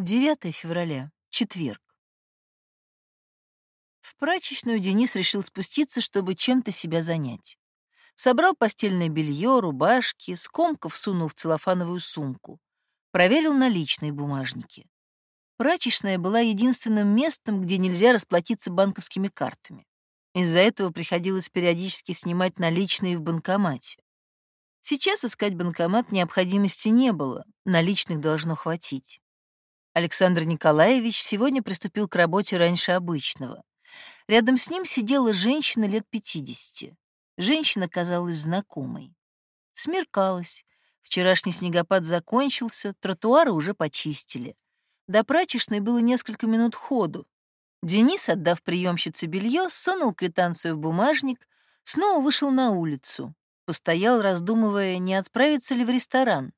9 февраля, четверг. В прачечную Денис решил спуститься, чтобы чем-то себя занять. Собрал постельное белье, рубашки, скомков сунул в целлофановую сумку. Проверил наличные бумажники. Прачечная была единственным местом, где нельзя расплатиться банковскими картами. Из-за этого приходилось периодически снимать наличные в банкомате. Сейчас искать банкомат необходимости не было, наличных должно хватить. Александр Николаевич сегодня приступил к работе раньше обычного. Рядом с ним сидела женщина лет 50. Женщина казалась знакомой. Смеркалось. Вчерашний снегопад закончился, тротуары уже почистили. До прачечной было несколько минут ходу. Денис, отдав приемщице белье, сунул квитанцию в бумажник, снова вышел на улицу, постоял, раздумывая, не отправиться ли в ресторан,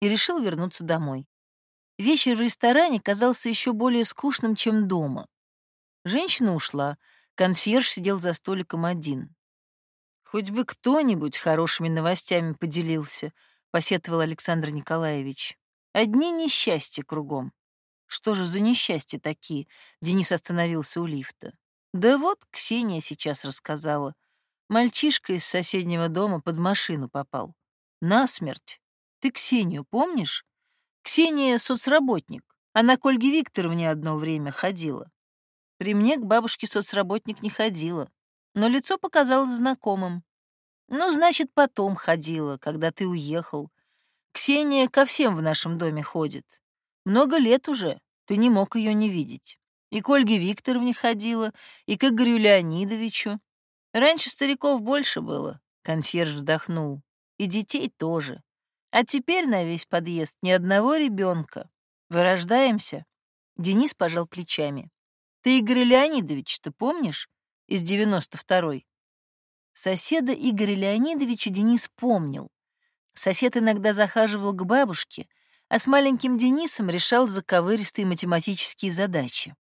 и решил вернуться домой. Вечер в ресторане казался еще более скучным, чем дома. Женщина ушла, консьерж сидел за столиком один. «Хоть бы кто-нибудь хорошими новостями поделился», — посетовал Александр Николаевич. «Одни несчастья кругом». «Что же за несчастья такие?» — Денис остановился у лифта. «Да вот, Ксения сейчас рассказала. Мальчишка из соседнего дома под машину попал. Насмерть. Ты Ксению помнишь? Ксения — соцработник. Она к Ольге Викторовне одно время ходила. При мне к бабушке соцработник не ходила, но лицо показалось знакомым. Ну, значит, потом ходила, когда ты уехал. Ксения ко всем в нашем доме ходит. Много лет уже, ты не мог ее не видеть. И к Ольге Викторовне ходила, и к Игорю Леонидовичу. Раньше стариков больше было, консьерж вздохнул. И детей тоже. А теперь на весь подъезд ни одного ребенка. Вырождаемся. Денис пожал плечами. Ты Игоря Леонидовича-то помнишь? Из 92-й. Соседа Игоря Леонидовича Денис помнил. Сосед иногда захаживал к бабушке, а с маленьким Денисом решал заковыристые математические задачи.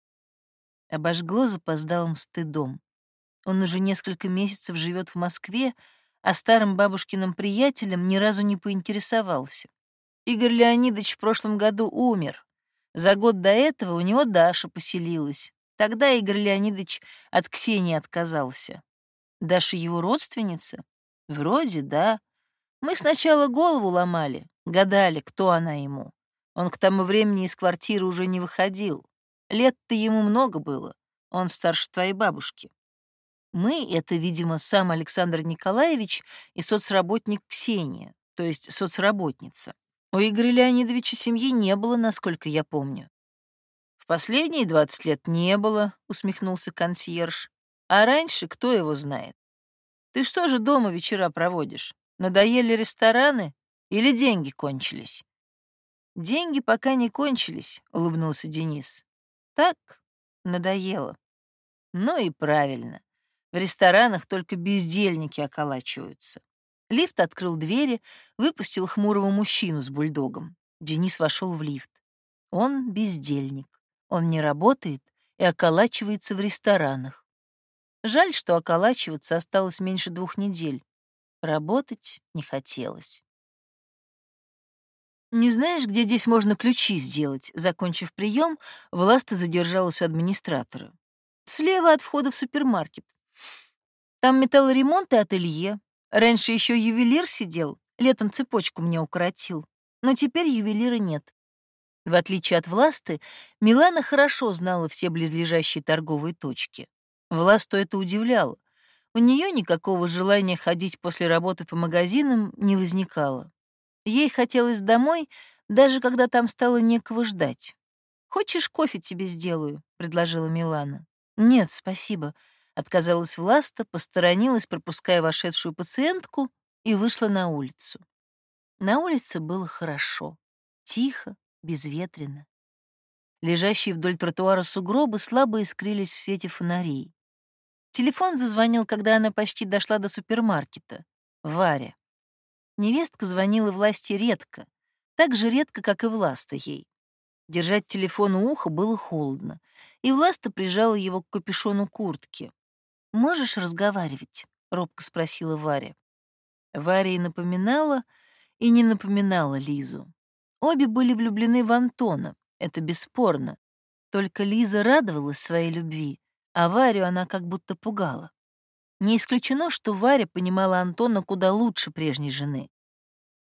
Обожгло запоздалым стыдом. Он уже несколько месяцев живет в Москве, а старым бабушкиным приятелем ни разу не поинтересовался. Игорь Леонидович в прошлом году умер. За год до этого у него Даша поселилась. Тогда Игорь Леонидович от Ксении отказался. Даша его родственница? Вроде да. Мы сначала голову ломали, гадали, кто она ему. Он к тому времени из квартиры уже не выходил. Лет-то ему много было. Он старше твоей бабушки. Мы — это, видимо, сам Александр Николаевич и соцработник Ксения, то есть соцработница. У Игоря Леонидовича семьи не было, насколько я помню. «В последние двадцать лет не было», — усмехнулся консьерж. «А раньше кто его знает? Ты что же дома вечера проводишь? Надоели рестораны или деньги кончились?» «Деньги пока не кончились», — улыбнулся Денис. «Так, надоело». «Ну и правильно. В ресторанах только бездельники околачиваются. Лифт открыл двери, выпустил хмурого мужчину с бульдогом. Денис вошел в лифт. Он бездельник. Он не работает и околачивается в ресторанах. Жаль, что околачиваться осталось меньше двух недель. Работать не хотелось. «Не знаешь, где здесь можно ключи сделать?» Закончив прием, Власта задержалась у администратора. «Слева от входа в супермаркет. Там металлоремонт и ателье. Раньше еще ювелир сидел, летом цепочку мне укоротил. Но теперь ювелира нет. В отличие от Власты, Милана хорошо знала все близлежащие торговые точки. Власту это удивляло. У нее никакого желания ходить после работы по магазинам не возникало. Ей хотелось домой, даже когда там стало некого ждать. «Хочешь, кофе тебе сделаю?» — предложила Милана. «Нет, спасибо», Отказалась Власта, посторонилась, пропуская вошедшую пациентку, и вышла на улицу. На улице было хорошо, тихо, безветренно. Лежащие вдоль тротуара сугробы слабо искрились в свете фонарей. Телефон зазвонил, когда она почти дошла до супермаркета. Варя. Невестка звонила власти редко, так же редко, как и Власта ей. Держать телефон у уха было холодно, и Власта прижала его к капюшону куртки. «Можешь разговаривать?» — робко спросила Варя. Варя и напоминала, и не напоминала Лизу. Обе были влюблены в Антона, Это бесспорно. Только Лиза радовалась своей любви, а Варю она как будто пугала. Не исключено, что Варя понимала Антона куда лучше прежней жены.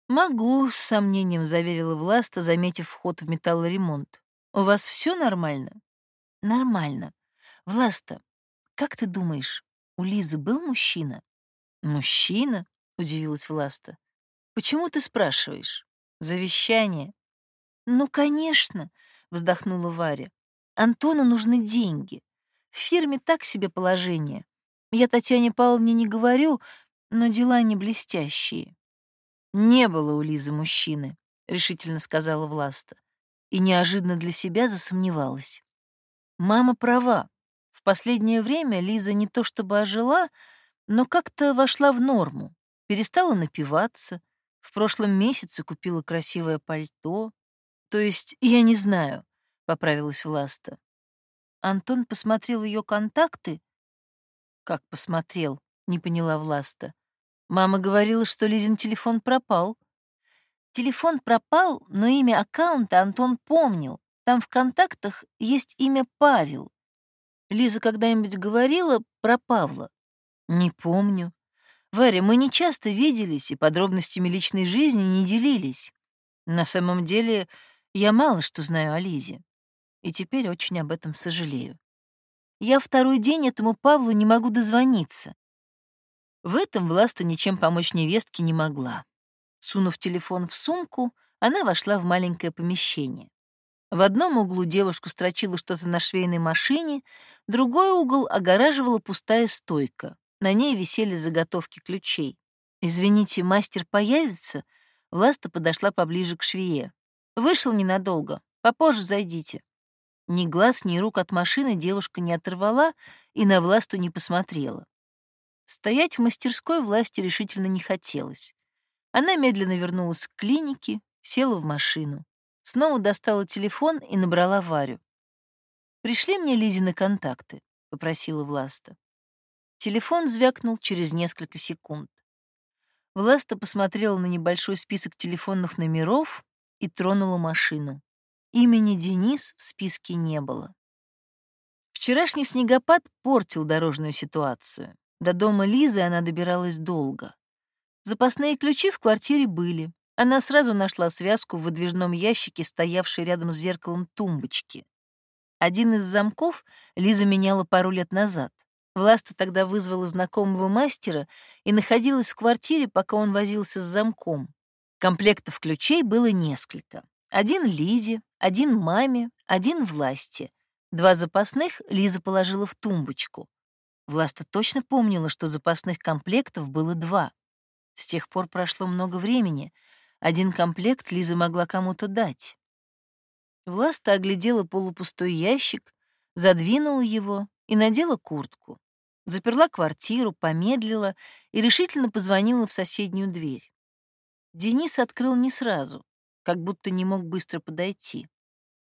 «Могу», — с сомнением заверила Власта, заметив вход в металлоремонт. «У вас все нормально?» «Нормально. Власта, как ты думаешь, у Лизы был мужчина?» «Мужчина?» — удивилась Власта. «Почему ты спрашиваешь? Завещание?» «Ну, конечно», — вздохнула Варя. «Антону нужны деньги. В фирме так себе положение. Я Татьяне Павловне не говорю, но дела не блестящие». «Не было у Лизы мужчины», — решительно сказала Власта. И неожиданно для себя засомневалась. Мама права. Последнее время Лиза не то чтобы ожила, но как-то вошла в норму, перестала напиваться, в прошлом месяце купила красивое пальто. То есть, я не знаю, — поправилась Власта. Антон посмотрел ее контакты. Как посмотрел, не поняла Власта. Мама говорила, что Лизин телефон пропал. Телефон пропал, но имя аккаунта Антон помнил. Там в контактах есть имя Павел. Лиза когда-нибудь говорила про Павла? Не помню. Варя, мы не часто виделись и подробностями личной жизни не делились. На самом деле, я мало что знаю о Лизе. И теперь очень об этом сожалею. Я второй день этому Павлу не могу дозвониться. В этом Власта ничем помочь невестке не могла. Сунув телефон в сумку, она вошла в маленькое помещение. В одном углу девушку строчила что-то на швейной машине, другой угол огораживала пустая стойка. На ней висели заготовки ключей. «Извините, мастер появится?» Власта подошла поближе к швее. «Вышел ненадолго. Попозже зайдите». Ни глаз, ни рук от машины девушка не оторвала и на Власту не посмотрела. Стоять в мастерской власти решительно не хотелось. Она медленно вернулась к клинике, села в машину. Снова достала телефон и набрала Варю. «Пришли мне Лизины контакты», — попросила Власта. Телефон звякнул через несколько секунд. Власта посмотрела на небольшой список телефонных номеров и тронула машину. Имени Денис в списке не было. Вчерашний снегопад портил дорожную ситуацию. До дома Лизы она добиралась долго. Запасные ключи в квартире были. Она сразу нашла связку в выдвижном ящике, стоявшей рядом с зеркалом тумбочки. Один из замков Лиза меняла пару лет назад. Власта тогда вызвала знакомого мастера и находилась в квартире, пока он возился с замком. Комплектов ключей было несколько. Один Лизе, один маме, один Власте. Два запасных Лиза положила в тумбочку. Власта точно помнила, что запасных комплектов было два. С тех пор прошло много времени. Один комплект Лиза могла кому-то дать. Власта оглядела полупустой ящик, задвинула его и надела куртку. Заперла квартиру, помедлила и решительно позвонила в соседнюю дверь. Денис открыл не сразу, как будто не мог быстро подойти.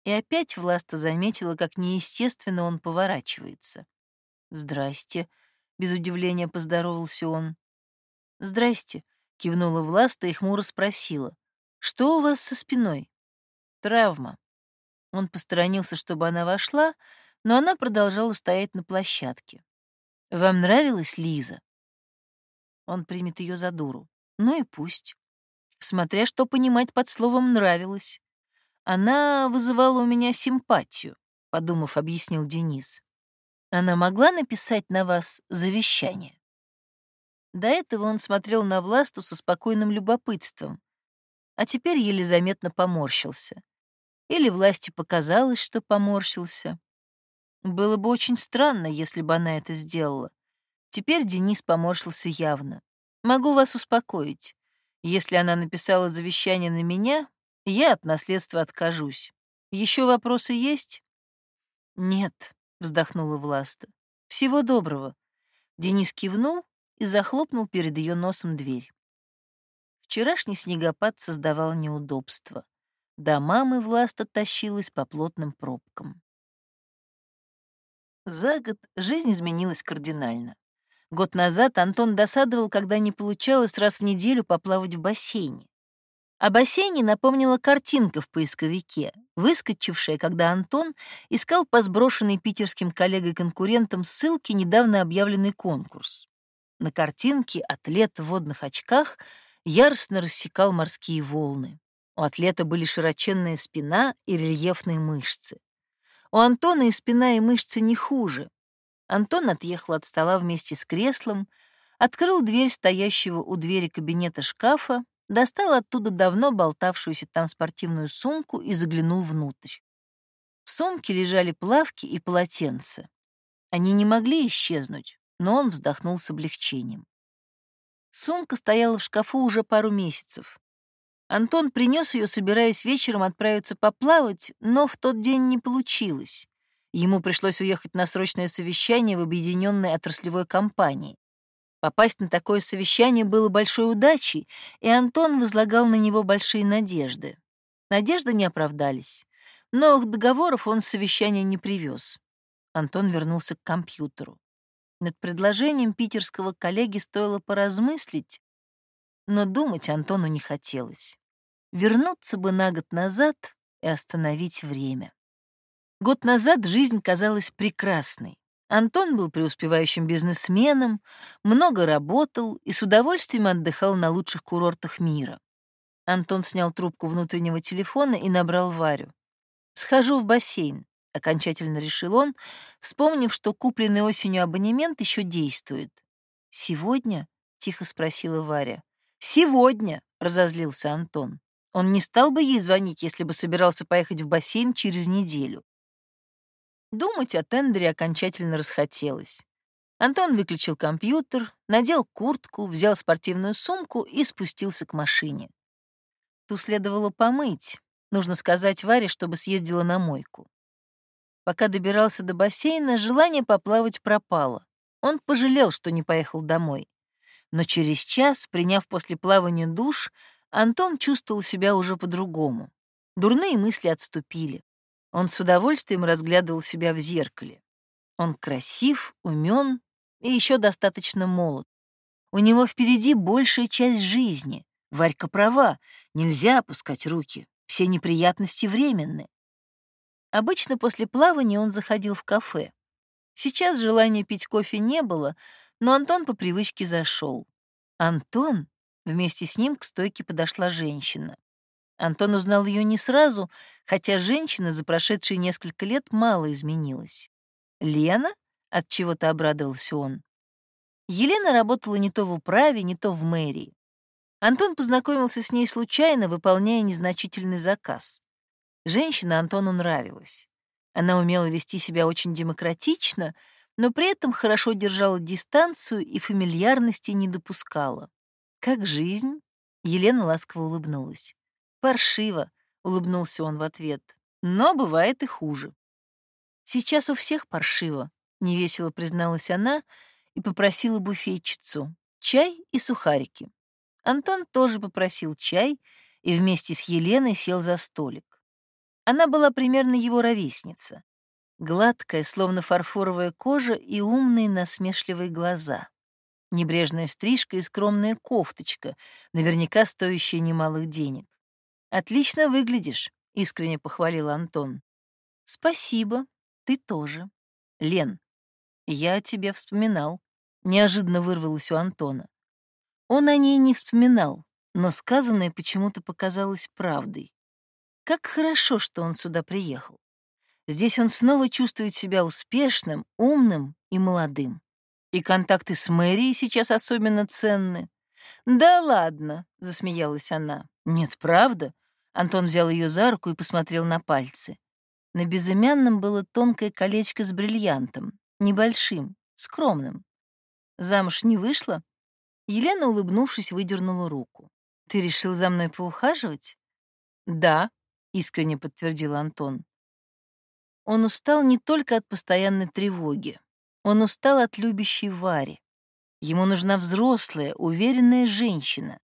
И опять Власта заметила, как неестественно он поворачивается. «Здрасте», — без удивления поздоровался он. «Здрасте», — кивнула Власта и хмуро спросила. «Что у вас со спиной?» «Травма». Он посторонился, чтобы она вошла, но она продолжала стоять на площадке. «Вам нравилась Лиза?» Он примет ее за дуру. Ну и пусть. Смотря что понимать под словом «нравилась». Она вызывала у меня симпатию, подумав, объяснил Денис. Она могла написать на вас завещание? До этого он смотрел на Власту со спокойным любопытством, а теперь еле заметно поморщился. Или власти показалось, что поморщился. Было бы очень странно, если бы она это сделала. Теперь Денис поморщился явно. Могу вас успокоить. Если она написала завещание на меня, я от наследства откажусь. Еще вопросы есть? Нет, вздохнула Власта. Всего доброго. Денис кивнул и захлопнул перед ее носом дверь. Вчерашний снегопад создавал неудобства. До мамы Власта тащилась по плотным пробкам. За год жизнь изменилась кардинально. Год назад Антон досадовал, когда не получалось раз в неделю поплавать в бассейне. О бассейне напомнила картинка в поисковике, выскочившая, когда Антон искал по сброшенной питерским коллегой-конкурентам ссылке недавно объявленный конкурс. На картинке атлет в водных очках яростно рассекал морские волны. У атлета были широченная спина и рельефные мышцы. У Антона и спина, и мышцы не хуже. Антон отъехал от стола вместе с креслом, открыл дверь стоящего у двери кабинета шкафа, достал оттуда давно болтавшуюся там спортивную сумку и заглянул внутрь. В сумке лежали плавки и полотенца. Они не могли исчезнуть, но он вздохнул с облегчением. Сумка стояла в шкафу уже пару месяцев. Антон принес ее, собираясь вечером отправиться поплавать, но в тот день не получилось. Ему пришлось уехать на срочное совещание в объединенной отраслевой компании. Попасть на такое совещание было большой удачей, и Антон возлагал на него большие надежды. Надежды не оправдались. Новых договоров он с совещания не привез. Антон вернулся к компьютеру. Над предложением питерского коллеги стоило поразмыслить, но думать Антону не хотелось. Вернуться бы на год назад и остановить время. Год назад жизнь казалась прекрасной. Антон был преуспевающим бизнесменом, много работал и с удовольствием отдыхал на лучших курортах мира. Антон снял трубку внутреннего телефона и набрал Варю. «Схожу в бассейн», — окончательно решил он, вспомнив, что купленный осенью абонемент еще действует. «Сегодня?» — тихо спросила Варя. «Сегодня», — разозлился Антон. Он не стал бы ей звонить, если бы собирался поехать в бассейн через неделю. Думать о тендере окончательно расхотелось. Антон выключил компьютер, надел куртку, взял спортивную сумку и спустился к машине. Ту следовало помыть. Нужно сказать Варе, чтобы съездила на мойку. Пока добирался до бассейна, желание поплавать пропало. Он пожалел, что не поехал домой. Но через час, приняв после плавания душ, Антон чувствовал себя уже по-другому. Дурные мысли отступили. Он с удовольствием разглядывал себя в зеркале. Он красив, умен и еще достаточно молод. У него впереди большая часть жизни. Варька права, нельзя опускать руки, все неприятности временны. Обычно после плавания он заходил в кафе. Сейчас желания пить кофе не было, но Антон по привычке зашел. Антон? Вместе с ним к стойке подошла женщина. Антон узнал ее не сразу, хотя женщина за прошедшие несколько лет мало изменилась. «Лена?» — от чего то обрадовался он. Елена работала не то в управе, не то в мэрии. Антон познакомился с ней случайно, выполняя незначительный заказ. Женщина Антону нравилась. Она умела вести себя очень демократично, но при этом хорошо держала дистанцию и фамильярности не допускала. «Как жизнь?» — Елена ласково улыбнулась. «Паршиво», — улыбнулся он в ответ. «Но бывает и хуже». «Сейчас у всех паршиво», — невесело призналась она и попросила буфетчицу. «Чай и сухарики». Антон тоже попросил чай и вместе с Еленой сел за столик. Она была примерно его ровесница. Гладкая, словно фарфоровая кожа и умные насмешливые глаза. Небрежная стрижка и скромная кофточка, наверняка стоящая немалых денег. «Отлично выглядишь», — искренне похвалил Антон. «Спасибо, ты тоже. Лен, я о тебе вспоминал», — неожиданно вырвалось у Антона. Он о ней не вспоминал, но сказанное почему-то показалось правдой. Как хорошо, что он сюда приехал. Здесь он снова чувствует себя успешным, умным и молодым. И контакты с мэрией сейчас особенно ценны. «Да ладно», — засмеялась она. «Нет, правда?» Антон взял ее за руку и посмотрел на пальцы. На безымянном было тонкое колечко с бриллиантом, небольшим, скромным. Замуж не вышла? Елена, улыбнувшись, выдернула руку. «Ты решил за мной поухаживать?» «Да», — искренне подтвердил Антон. Он устал не только от постоянной тревоги. Он устал от любящей Вари. Ему нужна взрослая, уверенная женщина.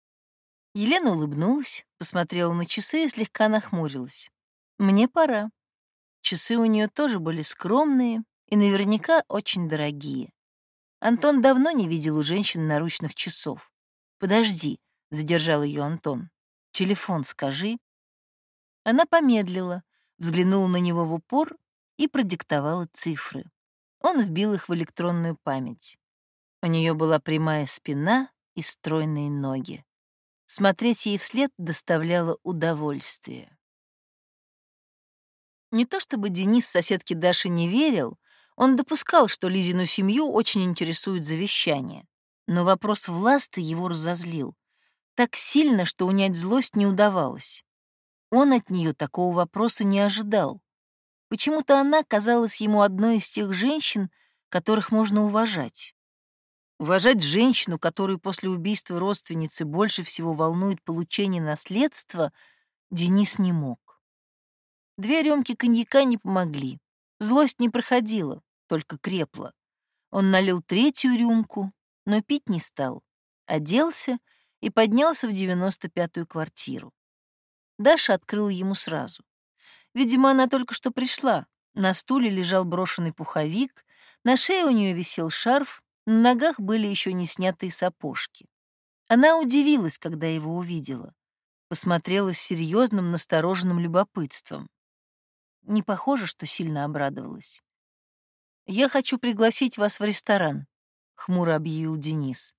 Елена улыбнулась, посмотрела на часы и слегка нахмурилась. «Мне пора». Часы у нее тоже были скромные и наверняка очень дорогие. Антон давно не видел у женщин наручных часов. «Подожди», — задержал ее Антон. Телефон скажи». Она помедлила, взглянула на него в упор и продиктовала цифры. Он вбил их в электронную память. У нее была прямая спина и стройные ноги. Смотреть ей вслед доставляло удовольствие. Не то чтобы Денис соседке Даши не верил, он допускал, что Лизину семью очень интересует завещание. Но вопрос власты его разозлил. Так сильно, что унять злость не удавалось. Он от нее такого вопроса не ожидал. Почему-то она казалась ему одной из тех женщин, которых можно уважать. Уважать женщину, которую после убийства родственницы больше всего волнует получение наследства, Денис не мог. Две рюмки коньяка не помогли. Злость не проходила, только крепла. Он налил третью рюмку, но пить не стал. Оделся и поднялся в девяносто пятую квартиру. Даша открыла ему сразу. Видимо, она только что пришла. На стуле лежал брошенный пуховик, на шее у нее висел шарф, на ногах были еще не снятые сапожки. Она удивилась, когда его увидела. Посмотрела с серьезным, настороженным любопытством. Не похоже, что сильно обрадовалась. «Я хочу пригласить вас в ресторан», — хмуро объявил Денис.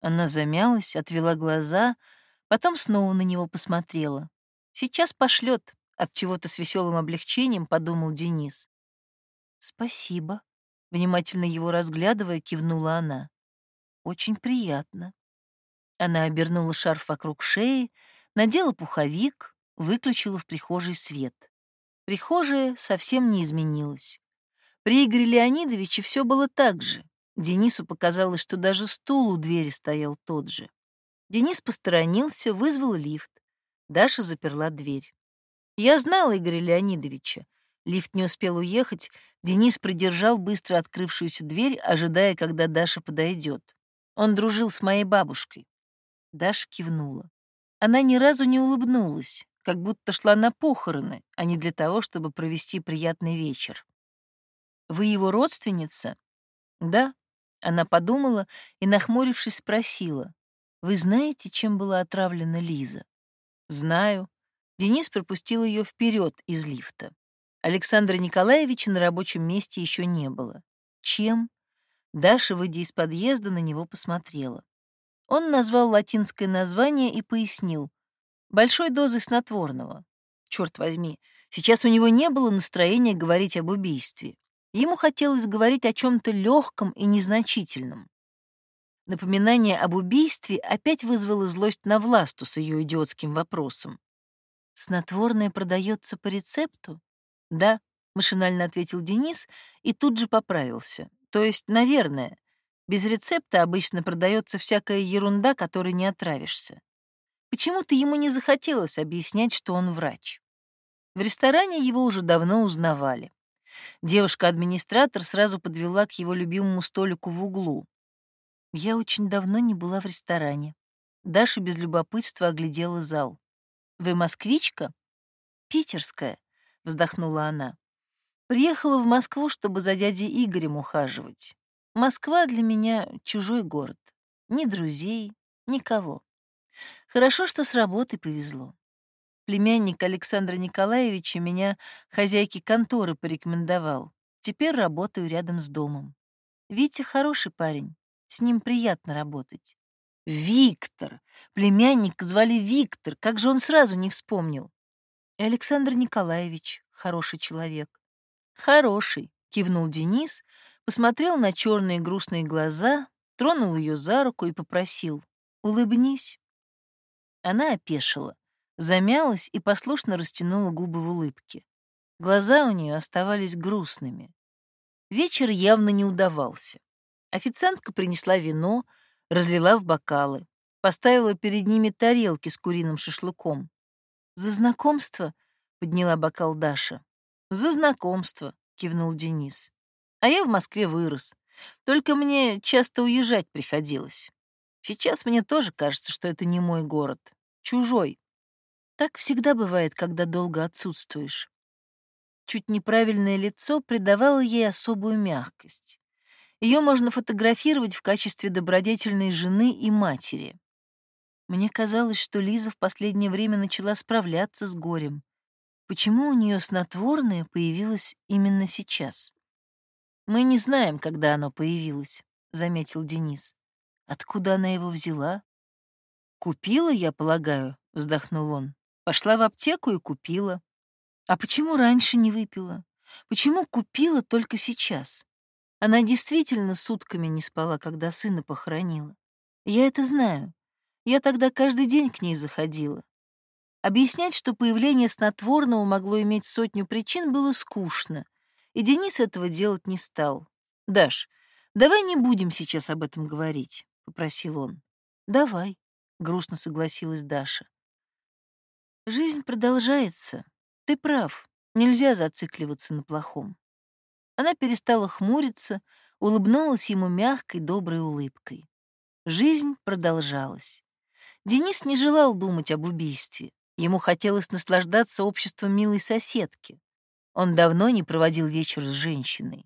Она замялась, отвела глаза, потом снова на него посмотрела. «Сейчас пошлет», — от чего-то с веселым облегчением подумал Денис. «Спасибо», Внимательно его разглядывая, кивнула она. «Очень приятно». Она обернула шарф вокруг шеи, надела пуховик, выключила в прихожей свет. Прихожая совсем не изменилась. При Игоре Леонидовиче все было так же. Денису показалось, что даже стул у двери стоял тот же. Денис посторонился, вызвал лифт. Даша заперла дверь. Я знала Игоря Леонидовича. Лифт не успел уехать, Денис придержал быстро открывшуюся дверь, ожидая, когда Даша подойдет. Он дружил с моей бабушкой. Даша кивнула. Она ни разу не улыбнулась, как будто шла на похороны, а не для того, чтобы провести приятный вечер. «Вы его родственница?» «Да», — она подумала и, нахмурившись, спросила. «Вы знаете, чем была отравлена Лиза?» «Знаю». Денис пропустил ее вперед из лифта. Александра Николаевича на рабочем месте еще не было. Чем? Даша, выйдя из подъезда, на него посмотрела. Он назвал латинское название и пояснил. Большой дозой снотворного. Черт возьми, сейчас у него не было настроения говорить об убийстве. Ему хотелось говорить о чем-то легком и незначительном. Напоминание об убийстве опять вызвало злость на Власту с ее идиотским вопросом. «Снотворное продается по рецепту?» «Да», — машинально ответил Денис и тут же поправился. «То есть, наверное, без рецепта обычно продается всякая ерунда, которой не отравишься». Почему-то ему не захотелось объяснять, что он врач. В ресторане его уже давно узнавали. Девушка-администратор сразу подвела к его любимому столику в углу. Я очень давно не была в ресторане. Даша без любопытства оглядела зал. «Вы москвичка?» «Питерская», — вздохнула она. «Приехала в Москву, чтобы за дядей Игорем ухаживать. Москва для меня чужой город. Ни друзей, никого. Хорошо, что с работы повезло. Племянник Александра Николаевича меня хозяйке конторы порекомендовал. Теперь работаю рядом с домом. Витя хороший парень, с ним приятно работать. Виктор! Племянник звали Виктор, как же он сразу не вспомнил? И Александр Николаевич хороший человек. Хороший, кивнул Денис, посмотрел на черные грустные глаза, тронул ее за руку и попросил: "Улыбнись". Она опешила, замялась и послушно растянула губы в улыбке. Глаза у нее оставались грустными. Вечер явно не удавался. Официантка принесла вино, разлила в бокалы, поставила перед ними тарелки с куриным шашлыком. «За знакомство?» — подняла бокал Даша. «За знакомство», — кивнул Денис. «А я в Москве вырос. Только мне часто уезжать приходилось. Сейчас мне тоже кажется, что это не мой город. Чужой. Так всегда бывает, когда долго отсутствуешь». Чуть неправильное лицо придавало ей особую мягкость. Ее можно фотографировать в качестве добродетельной жены и матери. Мне казалось, что Лиза в последнее время начала справляться с горем. Почему у нее снотворное появилось именно сейчас? Мы не знаем, когда оно появилось, заметил Денис. Откуда она его взяла? Купила, я полагаю, вздохнул он. Пошла в аптеку и купила. А почему раньше не выпила? Почему купила только сейчас? Она действительно сутками не спала, когда сына похоронила. Я это знаю. Я тогда каждый день к ней заходила. Объяснять, что появление снотворного могло иметь сотню причин, было скучно, и Денис этого делать не стал. «Даш, давай не будем сейчас об этом говорить», — попросил он. «Давай», — грустно согласилась Даша. «Жизнь продолжается. Ты прав. Нельзя зацикливаться на плохом». Она перестала хмуриться, улыбнулась ему мягкой, доброй улыбкой. Жизнь продолжалась. Денис не желал думать об убийстве. Ему хотелось наслаждаться обществом милой соседки. Он давно не проводил вечер с женщиной.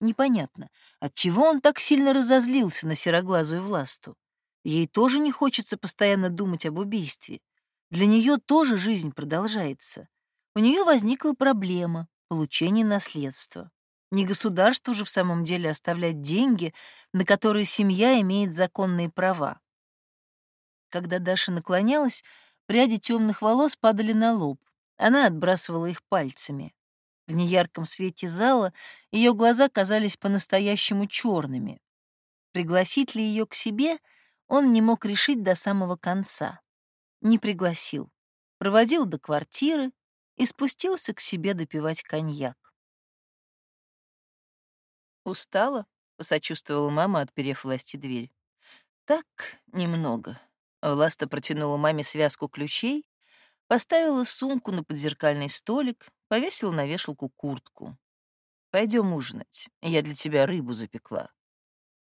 Непонятно, отчего он так сильно разозлился на сероглазую власту. Ей тоже не хочется постоянно думать об убийстве. Для нее тоже жизнь продолжается. У нее возникла проблема — получение наследства. Не государство же в самом деле оставлять деньги, на которые семья имеет законные права. Когда Даша наклонялась, пряди темных волос падали на лоб. Она отбрасывала их пальцами. В неярком свете зала ее глаза казались по-настоящему черными. Пригласить ли ее к себе он не мог решить до самого конца. Не пригласил. Проводил до квартиры и спустился к себе допивать коньяк. «Устала?» — посочувствовала мама, отперев власти дверь. «Так, немного», Власта протянула маме связку ключей, поставила сумку на подзеркальный столик, повесила на вешалку куртку. Пойдем ужинать, я для тебя рыбу запекла.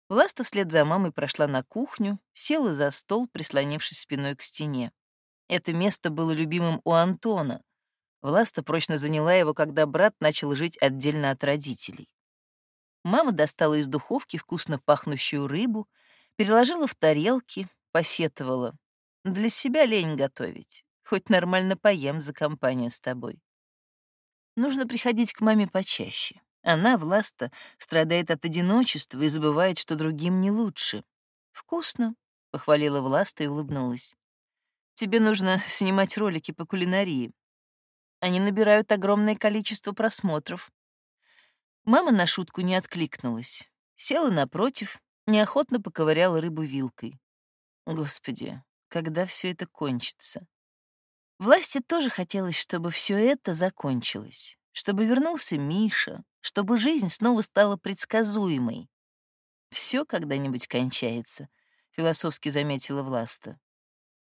Власта вслед за мамой прошла на кухню, села за стол, прислонившись спиной к стене. Это место было любимым у Антона. Власта прочно заняла его, когда брат начал жить отдельно от родителей. Мама достала из духовки вкусно пахнущую рыбу, переложила в тарелки, Посетовала. Для себя лень готовить. Хоть нормально поем за компанию с тобой. Нужно приходить к маме почаще. Она, Власта, страдает от одиночества и забывает, что другим не лучше. «Вкусно», — похвалила Власта и улыбнулась. «Тебе нужно снимать ролики по кулинарии. Они набирают огромное количество просмотров». Мама на шутку не откликнулась. Села напротив, неохотно поковыряла рыбу вилкой. Господи, когда все это кончится? Власти тоже хотелось, чтобы все это закончилось, чтобы вернулся Миша, чтобы жизнь снова стала предсказуемой. Все когда-нибудь кончается, философски заметила Власта.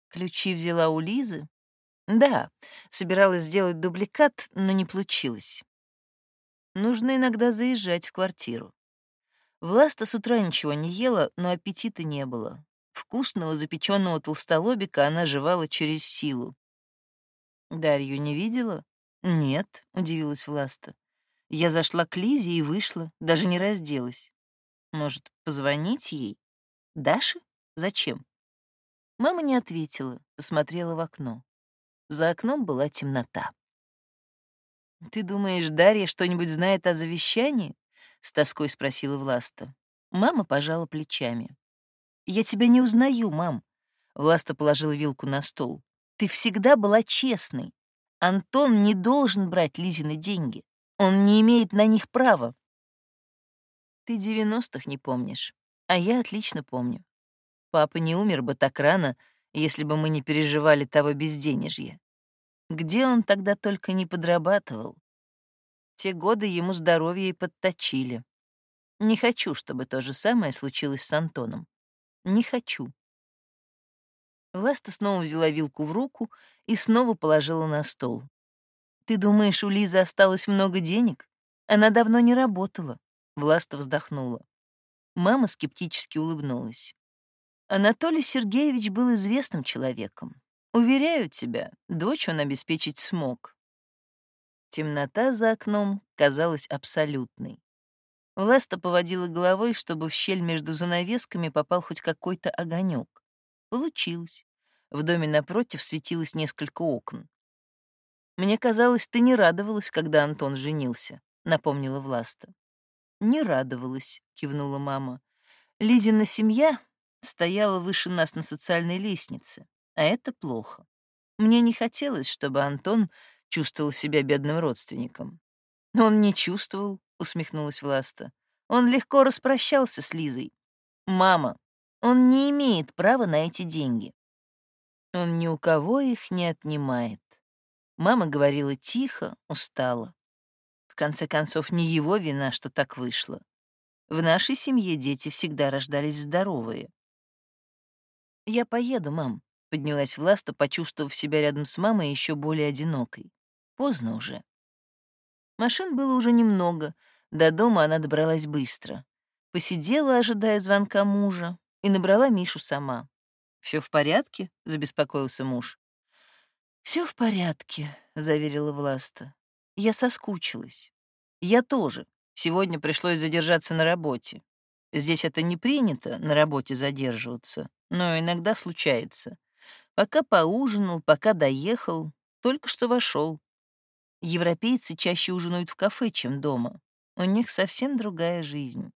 Ключи взяла у Лизы? Да, собиралась сделать дубликат, но не получилось. Нужно иногда заезжать в квартиру. Власта с утра ничего не ела, но аппетита не было. Вкусного запеченного толстолобика она жевала через силу. «Дарью не видела?» «Нет», — удивилась Власта. «Я зашла к Лизе и вышла, даже не разделась. Может, позвонить ей? Даше? Зачем?» Мама не ответила, посмотрела в окно. За окном была темнота. «Ты думаешь, Дарья что-нибудь знает о завещании?» — с тоской спросила Власта. Мама пожала плечами. «Я тебя не узнаю, мам». Власта положила вилку на стол. «Ты всегда была честной. Антон не должен брать Лизины деньги. Он не имеет на них права». «Ты девяностых не помнишь, а я отлично помню. Папа не умер бы так рано, если бы мы не переживали того безденежья. Где он тогда только не подрабатывал? Те годы ему здоровье и подточили. Не хочу, чтобы то же самое случилось с Антоном. Не хочу. Власта снова взяла вилку в руку и снова положила на стол. «Ты думаешь, у Лизы осталось много денег? Она давно не работала». Власта вздохнула. Мама скептически улыбнулась. Анатолий Сергеевич был известным человеком. Уверяю тебя, дочь он обеспечить смог. Темнота за окном казалась абсолютной. Власта поводила головой, чтобы в щель между занавесками попал хоть какой-то огонек. Получилось. В доме напротив светилось несколько окон. «Мне казалось, ты не радовалась, когда Антон женился», — напомнила Власта. «Не радовалась», — кивнула мама. «Лизина семья стояла выше нас на социальной лестнице, а это плохо. Мне не хотелось, чтобы Антон чувствовал себя бедным родственником». «Он не чувствовал», — усмехнулась Власта. «Он легко распрощался с Лизой. Мама, он не имеет права на эти деньги. Он ни у кого их не отнимает. Мама говорила тихо, устала. В конце концов, не его вина, что так вышло. В нашей семье дети всегда рождались здоровые. «Я поеду, мам», — поднялась Власта, почувствовав себя рядом с мамой еще более одинокой. Поздно уже. Машин было уже немного, до дома она добралась быстро. Посидела, ожидая звонка мужа, и набрала Мишу сама. Все в порядке?» — забеспокоился муж. Все в порядке», — заверила Власта. «Я соскучилась. Я тоже. Сегодня пришлось задержаться на работе. Здесь это не принято, на работе задерживаться, но иногда случается. Пока поужинал, пока доехал, только что вошел. Европейцы чаще ужинают в кафе, чем дома. У них совсем другая жизнь.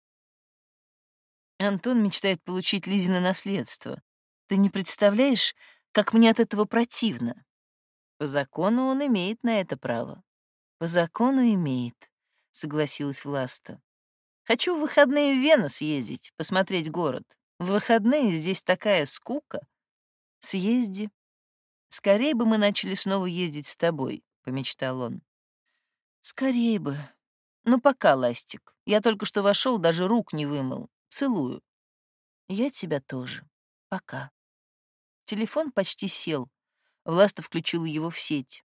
Антон мечтает получить Лизино наследство. Ты не представляешь, как мне от этого противно. По закону он имеет на это право. По закону имеет, согласилась Власта. Хочу в выходные в Вену съездить, посмотреть город. В выходные здесь такая скука. Съезди. Скорее бы мы начали снова ездить с тобой, помечтал он. Скорее бы. Ну пока, Ластик. Я только что вошел, даже рук не вымыл. Целую. Я тебя тоже. Пока. Телефон почти сел. Власта включила его в сеть.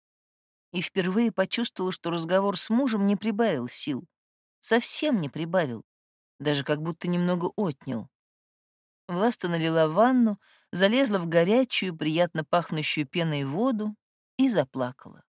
И впервые почувствовала, что разговор с мужем не прибавил сил. Совсем не прибавил. Даже как будто немного отнял. Власта налила ванну, залезла в горячую, приятно пахнущую пеной воду и заплакала.